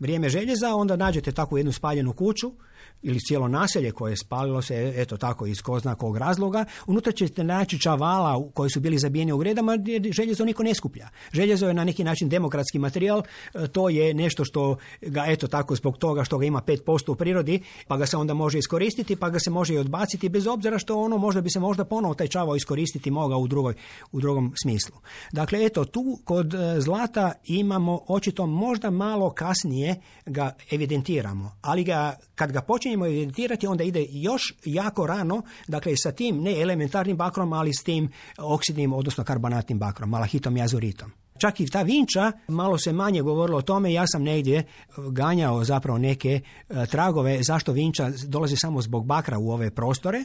vrijeme željeza, onda nađete takvu jednu spaljenu kuću ili cijelo naselje koje je spalilo se, eto tako, iz ko razloga, unutra ćete naći čavala koji su bili zabijeni u gredama, željezo niko ne skuplja. Željezo je na neki način demokratski materijal, e, to je nešto što ga, eto tako, zbog toga što ga ima 5% u prirodi, pa ga se onda može iskoristiti, pa ga se može i odbaciti, bez obzira što ono možda bi se možda ponovo taj čavao iskoristiti mogao u, drugoj, u drugom smislu. Dakle, eto, tu kod e, zlata imamo očito možda malo kasnije ga evidentiramo, ali ga, kad ga počinjemo evidentirati, onda ide još jako rano, dakle sa tim ne elementarnim bakrom, ali s tim oksidnim, odnosno karbonatnim bakrom, malahitom i azuritom. Čak i ta vinča, malo se manje govorilo o tome, ja sam negdje ganjao zapravo neke e, tragove zašto vinča dolazi samo zbog bakra u ove prostore,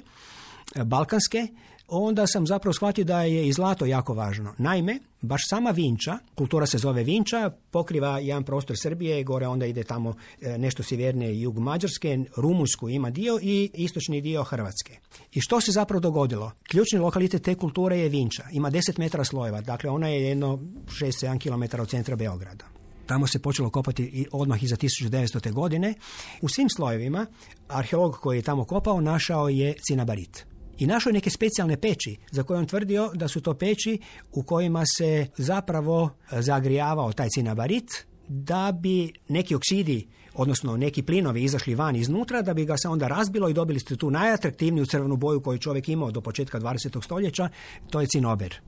e, balkanske, onda sam zapravo shvatio da je i zlato jako važno. Naime, baš sama Vinča, kultura se zove Vinča, pokriva jedan prostor Srbije, gore onda ide tamo e, nešto sjevernije jug Mađarske, Rumunjsku ima dio i istočni dio Hrvatske. I što se zapravo dogodilo? Ključni lokalitet te kulture je Vinča. Ima 10 metara slojeva, dakle ona je jedno 6-7 km od centra Beograda. Tamo se počelo kopati i odmah iza 1900. godine. U svim slojevima arheolog koji je tamo kopao našao je cinabarit I našao je neke specijalne peći za koje on tvrdio da su to peći u kojima se zapravo zagrijavao taj cinabarit da bi neki oksidi, odnosno neki plinovi izašli van iznutra, da bi ga se onda razbilo i dobili ste tu najatraktivniju crvenu boju koju čovjek imao do početka 20. stoljeća, to je cinober.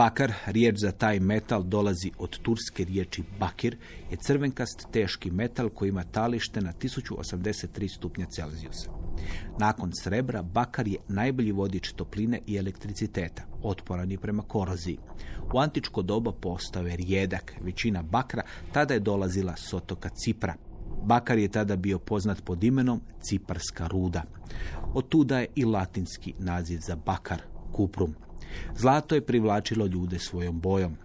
Bakar, riječ za taj metal, dolazi od turske riječi bakir, je crvenkast teški metal koji ima talište na 1083 stupnja Celzijusa. Nakon srebra, bakar je najbolji vodič topline i elektriciteta, otporan je prema koroziji. U antičko doba postao je rijedak, većina bakra tada je dolazila s otoka Cipra. Bakar je tada bio poznat pod imenom Ciparska ruda. Od tuda je i latinski naziv za bakar, kuprum. Zlato je privlačilo ljude svojom bojom.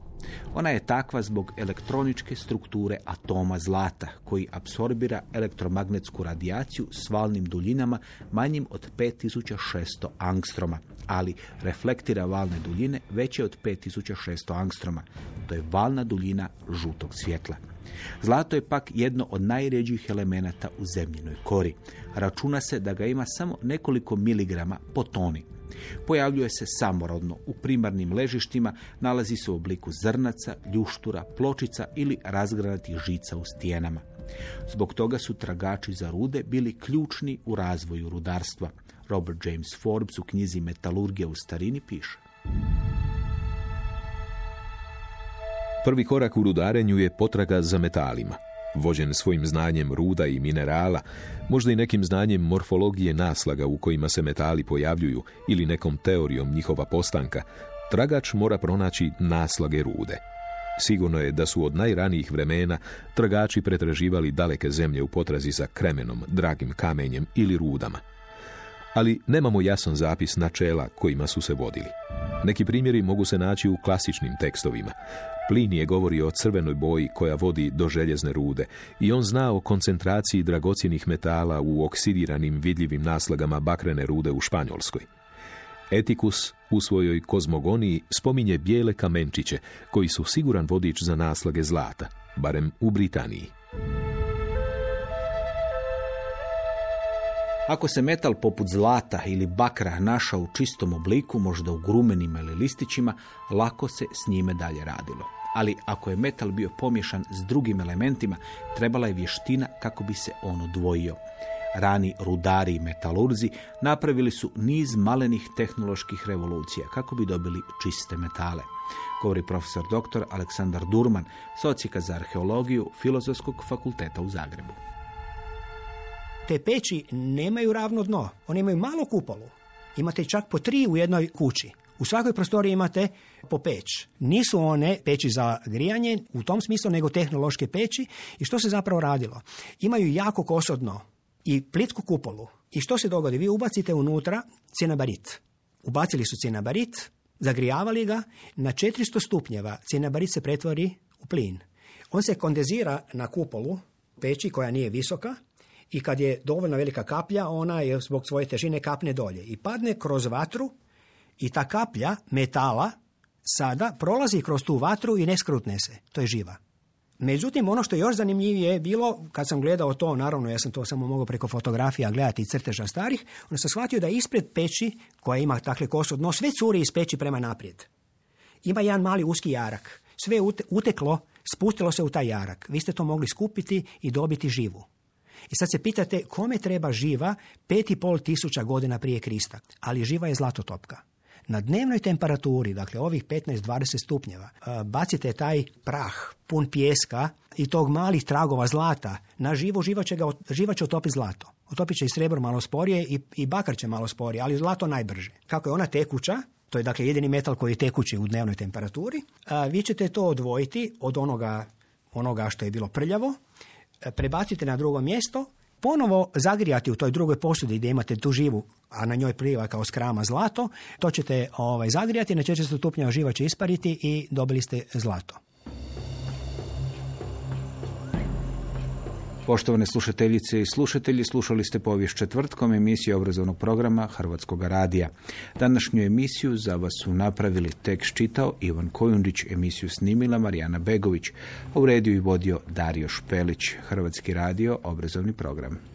Ona je takva zbog elektroničke strukture atoma zlata, koji apsorbira elektromagnetsku radijaciju s valnim duljinama manjim od 5600 angstroma, ali reflektira valne duljine veće od 5600 angstroma. To je valna duljina žutog svjetla. Zlato je pak jedno od najređih elemenata u zemljinoj kori. Računa se da ga ima samo nekoliko miligrama po toni. Pojavljuje se samorodno u primarnim ležištima, nalazi se u obliku zrnaca, ljuštura, pločica ili razgranatih žica u stijenama. Zbog toga su tragači za rude bili ključni u razvoju rudarstva. Robert James Forbes u knjizi Metalurgija u starini piše. Prvi korak u rudarenju je potraga za metalima. Vođen svojim znanjem ruda i minerala, možda i nekim znanjem morfologije naslaga u kojima se metali pojavljuju ili nekom teorijom njihova postanka, tragač mora pronaći naslage rude. Sigurno je da su od najranijih vremena tragači pretraživali daleke zemlje u potrazi za kremenom, dragim kamenjem ili rudama. Ali nemamo jasan zapis načela kojima su se vodili. Neki primjeri mogu se naći u klasičnim tekstovima. Plinije govori o crvenoj boji koja vodi do željezne rude i on zna o koncentraciji dragocjenih metala u oksidiranim vidljivim naslagama bakrene rude u Španjolskoj. Etikus u svojoj kozmogoniji spominje bijele kamenčiće koji su siguran vodič za naslage zlata, barem u Britaniji. Ako se metal poput zlata ili bakra našao u čistom obliku, možda u grumenima ili listićima, lako se s njime dalje radilo. Ali ako je metal bio pomješan s drugim elementima, trebala je vještina kako bi se on odvojio. Rani rudari i metalurzi napravili su niz malenih tehnoloških revolucija kako bi dobili čiste metale. Govori profesor dr. Aleksandar Durman, socijeka za arheologiju Filozofskog fakulteta u Zagrebu te peći nemaju ravno dno. One imaju malo kupolu. Imate čak po tri u jednoj kući. U svakoj prostoriji imate po peć. Nisu one peći za grijanje u tom smislu, nego tehnološke peći. I što se zapravo radilo? Imaju jako koso dno i plitku kupolu. I što se dogodi? Vi ubacite unutra cinabarit. Ubacili su cinabarit, zagrijavali ga, na 400 stupnjeva cinabarit se pretvori u plin. On se kondenzira na kupolu peći koja nije visoka i kad je dovoljno velika kaplja, ona je zbog svoje težine kapne dolje i padne kroz vatru i ta kaplja metala sada prolazi kroz tu vatru i ne skrutne se. To je živa. Međutim, ono što je još zanimljivije je bilo, kad sam gledao to, naravno ja sam to samo mogao preko fotografija gledati i crteža starih, onda sam shvatio da ispred peći, koja ima takle koso dno, sve curi iz peći prema naprijed. Ima jedan mali uski jarak. Sve uteklo, spustilo se u taj jarak. Vi ste to mogli skupiti i dobiti živu. I sad se pitate kome treba živa pet i pol tisuća godina prije Krista, ali živa je zlatotopka. Na dnevnoj temperaturi, dakle ovih 15-20 stupnjeva, bacite taj prah pun pjeska i tog malih tragova zlata na živo, živa će, ga, živa će otopiti zlato. Otopit će i srebro malo sporije i, i bakar će malo sporije, ali zlato najbrže. Kako je ona tekuća, to je dakle jedini metal koji je tekući u dnevnoj temperaturi, vi ćete to odvojiti od onoga, onoga što je bilo prljavo prebacite na drugo mjesto, ponovo zagrijati u toj drugoj posudi gdje imate tu živu, a na njoj pliva kao skrama zlato, to ćete ovaj, zagrijati, na 400 stupnjeva živa će ispariti i dobili ste zlato. Poštovane slušateljice i slušatelji, slušali ste povijest četvrtkom emisiju obrazovnog programa Hrvatskog radija. Današnju emisiju za vas su napravili tekst čitao Ivan Kojundić, emisiju snimila Marijana Begović, u i vodio Dario Špelić, Hrvatski radio, obrazovni program.